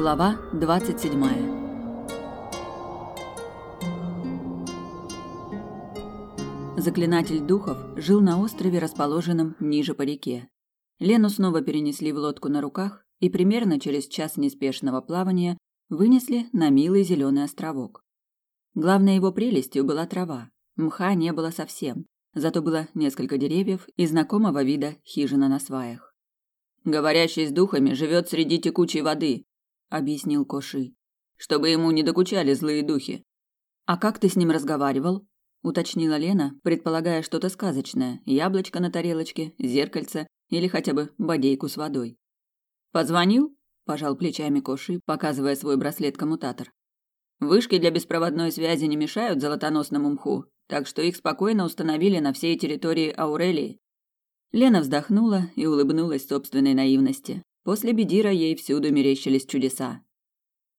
Глава 27. Заклинатель духов жил на острове, расположенном ниже по реке. Лену снова перенесли в лодку на руках и примерно через час неспешного плавания вынесли на милый зеленый островок. Главной его прелестью была трава. Мха не было совсем, зато было несколько деревьев и знакомого вида хижина на сваях. Говорящий с духами живет среди текучей воды, объяснил Коши, чтобы ему не докучали злые духи. А как ты с ним разговаривал? уточнила Лена, предполагая что-то сказочное: яблочко на тарелочке, зеркальце или хотя бы бодейку с водой. Позвонил? пожал плечами Коши, показывая свой браслет-коммутатор. Вышки для беспроводной связи не мешают золотоносному мху, так что их спокойно установили на всей территории Аурелии. Лена вздохнула и улыбнулась собственной наивности. После Бедира ей всюду мерещились чудеса.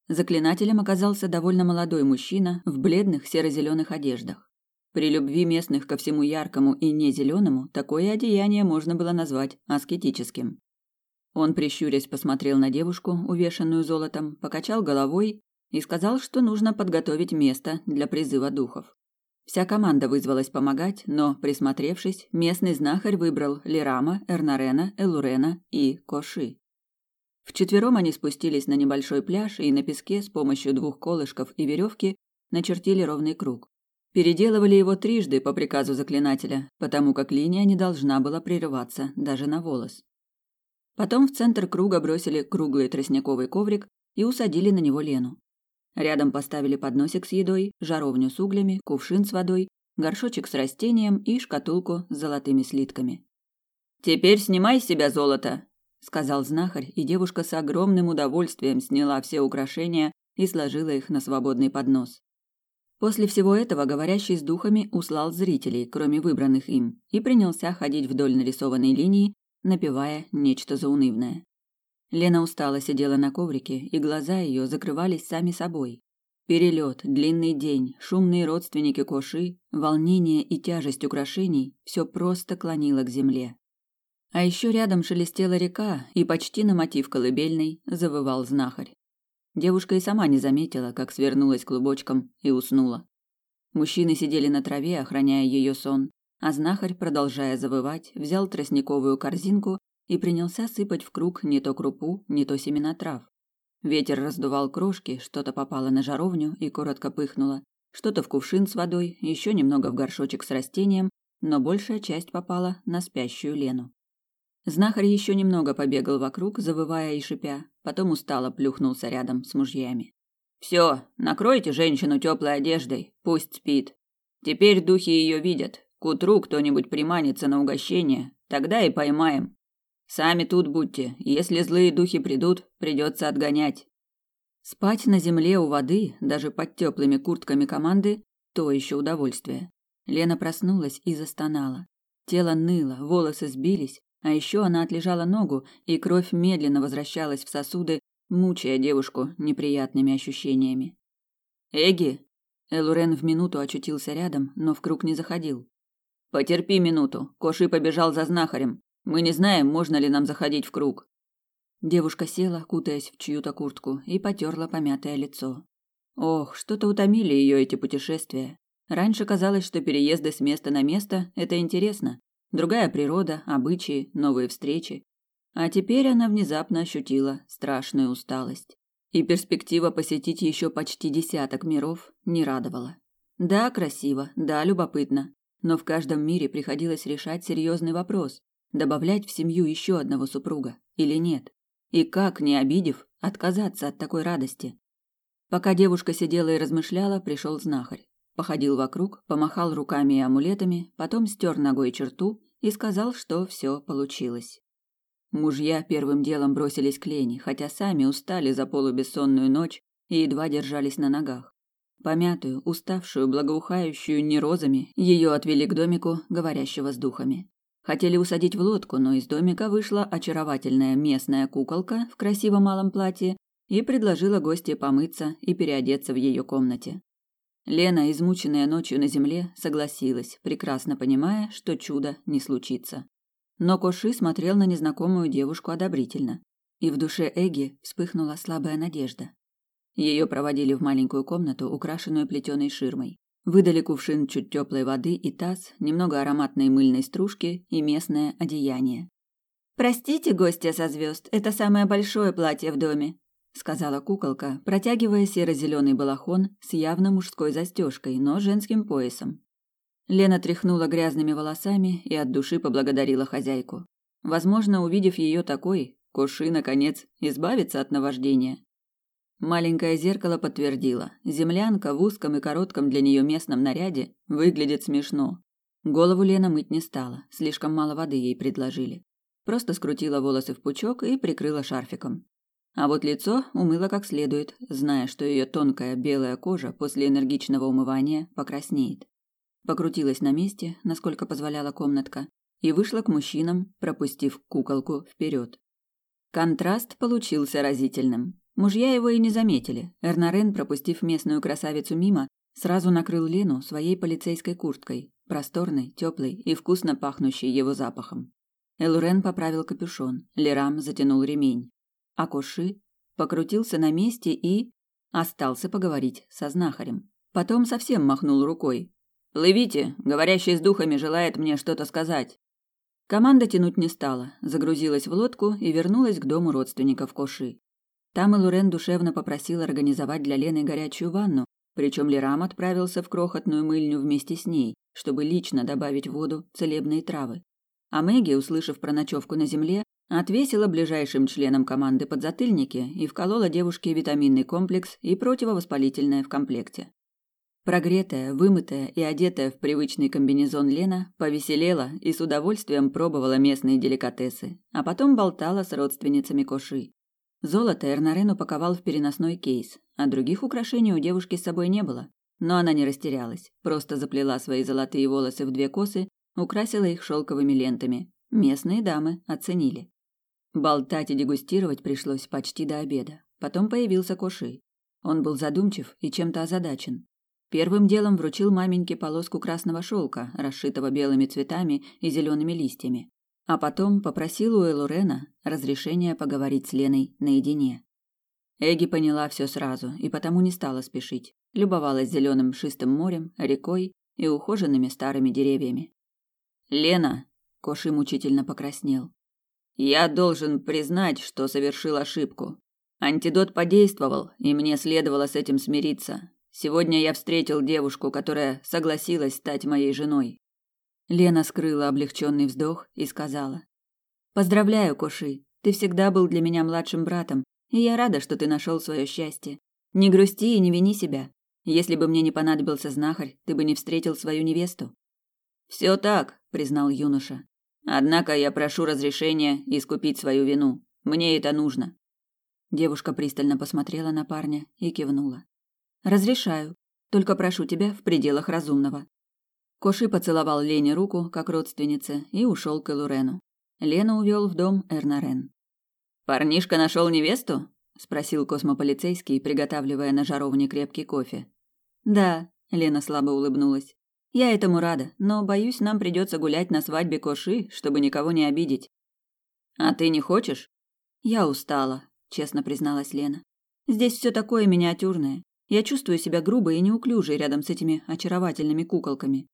Заклинателем оказался довольно молодой мужчина в бледных серо-зеленых одеждах. При любви местных ко всему яркому и не зеленому такое одеяние можно было назвать аскетическим. Он, прищурясь, посмотрел на девушку, увешанную золотом, покачал головой и сказал, что нужно подготовить место для призыва духов. Вся команда вызвалась помогать, но, присмотревшись, местный знахарь выбрал Лерама, Эрнарена, Элурена и Коши. Вчетвером они спустились на небольшой пляж и на песке с помощью двух колышков и веревки начертили ровный круг. Переделывали его трижды по приказу заклинателя, потому как линия не должна была прерываться даже на волос. Потом в центр круга бросили круглый тростниковый коврик и усадили на него Лену. Рядом поставили подносик с едой, жаровню с углями, кувшин с водой, горшочек с растением и шкатулку с золотыми слитками. «Теперь снимай с себя золото!» Сказал знахарь, и девушка с огромным удовольствием сняла все украшения и сложила их на свободный поднос. После всего этого говорящий с духами услал зрителей, кроме выбранных им, и принялся ходить вдоль нарисованной линии, напевая нечто заунывное. Лена устало сидела на коврике, и глаза ее закрывались сами собой. Перелет, длинный день, шумные родственники Коши, волнение и тяжесть украшений – все просто клонило к земле. А еще рядом шелестела река, и почти на мотив колыбельной завывал знахарь. Девушка и сама не заметила, как свернулась клубочком и уснула. Мужчины сидели на траве, охраняя ее сон, а знахарь, продолжая завывать, взял тростниковую корзинку и принялся сыпать в круг не то крупу, не то семена трав. Ветер раздувал крошки, что-то попало на жаровню и коротко пыхнуло, что-то в кувшин с водой, еще немного в горшочек с растением, но большая часть попала на спящую Лену. Знахарь еще немного побегал вокруг, завывая и шипя, потом устало плюхнулся рядом с мужьями. Все, накройте женщину теплой одеждой, пусть спит. Теперь духи ее видят. К утру кто-нибудь приманится на угощение, тогда и поймаем. Сами тут будьте. Если злые духи придут, придется отгонять. Спать на земле у воды, даже под теплыми куртками команды, то еще удовольствие. Лена проснулась и застонала. Тело ныло, волосы сбились, а еще она отлежала ногу, и кровь медленно возвращалась в сосуды, мучая девушку неприятными ощущениями. «Эгги!» Элурен в минуту очутился рядом, но в круг не заходил. «Потерпи минуту. Коши побежал за знахарем. Мы не знаем, можно ли нам заходить в круг». Девушка села, кутаясь в чью-то куртку, и потерла помятое лицо. Ох, что-то утомили ее эти путешествия. Раньше казалось, что переезды с места на место – это интересно, Другая природа, обычаи, новые встречи. А теперь она внезапно ощутила страшную усталость. И перспектива посетить еще почти десяток миров не радовала. Да, красиво, да, любопытно. Но в каждом мире приходилось решать серьезный вопрос – добавлять в семью еще одного супруга или нет. И как, не обидев, отказаться от такой радости. Пока девушка сидела и размышляла, пришел знахарь походил вокруг, помахал руками и амулетами, потом стер ногой черту и сказал, что все получилось. Мужья первым делом бросились к Лене, хотя сами устали за полубессонную ночь и едва держались на ногах. Помятую, уставшую, благоухающую не розами, ее отвели к домику, говорящего с духами. Хотели усадить в лодку, но из домика вышла очаровательная местная куколка в красивом малом платье и предложила гостье помыться и переодеться в ее комнате. Лена, измученная ночью на земле, согласилась, прекрасно понимая, что чудо не случится. Но Коши смотрел на незнакомую девушку одобрительно. И в душе Эги вспыхнула слабая надежда. Ее проводили в маленькую комнату, украшенную плетеной ширмой. Выдали кувшин чуть теплой воды и таз, немного ароматной мыльной стружки и местное одеяние. «Простите, гостья со звезд, это самое большое платье в доме», сказала куколка, протягивая серо-зеленый балахон с явно мужской застежкой, но женским поясом. Лена тряхнула грязными волосами и от души поблагодарила хозяйку. Возможно, увидев ее такой, Коши, наконец, избавится от наваждения. Маленькое зеркало подтвердило. Землянка в узком и коротком для нее местном наряде выглядит смешно. Голову Лена мыть не стала, слишком мало воды ей предложили. Просто скрутила волосы в пучок и прикрыла шарфиком. А вот лицо умыла как следует, зная, что ее тонкая белая кожа после энергичного умывания покраснеет. Покрутилась на месте, насколько позволяла комнатка, и вышла к мужчинам, пропустив куколку вперед. Контраст получился разительным. Мужья его и не заметили. Эрнарен, пропустив местную красавицу мимо, сразу накрыл Лену своей полицейской курткой, просторной, теплой и вкусно пахнущей его запахом. Элурен поправил капюшон, Лерам затянул ремень, а Коши покрутился на месте и остался поговорить со знахарем. Потом совсем махнул рукой. «Плывите, говорящий с духами желает мне что-то сказать». Команда тянуть не стала, загрузилась в лодку и вернулась к дому родственников Коши. Там Элурен душевно попросил организовать для Лены горячую ванну, причем Лерам отправился в крохотную мыльню вместе с ней, чтобы лично добавить в воду целебные травы. А Мэгги, услышав про ночевку на земле, отвесила ближайшим членам команды подзатыльники и вколола девушке витаминный комплекс и противовоспалительное в комплекте. Прогретая, вымытая и одетая в привычный комбинезон Лена повеселела и с удовольствием пробовала местные деликатесы, а потом болтала с родственницами Коши. Золото Эрнарен упаковал в переносной кейс, а других украшений у девушки с собой не было. Но она не растерялась, просто заплела свои золотые волосы в две косы, украсила их шелковыми лентами. Местные дамы оценили. Болтать и дегустировать пришлось почти до обеда. Потом появился Коши. Он был задумчив и чем-то озадачен. Первым делом вручил маменьке полоску красного шелка, расшитого белыми цветами и зелеными листьями. А потом попросил у Элурена разрешения поговорить с Леной наедине. Эги поняла все сразу и потому не стала спешить. Любовалась зеленым шистым морем, рекой и ухоженными старыми деревьями. «Лена!» – Коши мучительно покраснел. «Я должен признать, что совершил ошибку. Антидот подействовал, и мне следовало с этим смириться. Сегодня я встретил девушку, которая согласилась стать моей женой. Лена скрыла облегченный вздох и сказала: "Поздравляю, Коши. Ты всегда был для меня младшим братом, и я рада, что ты нашел свое счастье. Не грусти и не вини себя. Если бы мне не понадобился знахарь, ты бы не встретил свою невесту". Все так, признал юноша. Однако я прошу разрешения искупить свою вину. Мне это нужно. Девушка пристально посмотрела на парня и кивнула. Разрешаю. Только прошу тебя в пределах разумного. Коши поцеловал Лене руку, как родственнице, и ушел к Элурену. Лена увел в дом Эрнарен. «Парнишка нашел невесту?» – спросил космополицейский, приготавливая на жаровне крепкий кофе. «Да», – Лена слабо улыбнулась. «Я этому рада, но, боюсь, нам придется гулять на свадьбе Коши, чтобы никого не обидеть». «А ты не хочешь?» «Я устала», – честно призналась Лена. «Здесь все такое миниатюрное. Я чувствую себя грубой и неуклюжей рядом с этими очаровательными куколками.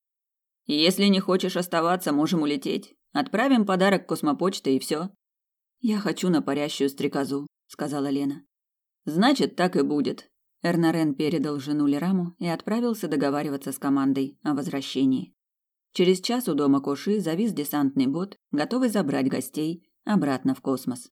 Если не хочешь оставаться, можем улететь. Отправим подарок космопочтой и все. Я хочу на парящую стрекозу, сказала Лена. Значит, так и будет. Эрнарен передал жену Лераму и отправился договариваться с командой о возвращении. Через час у дома Коши завис десантный бот, готовый забрать гостей обратно в космос.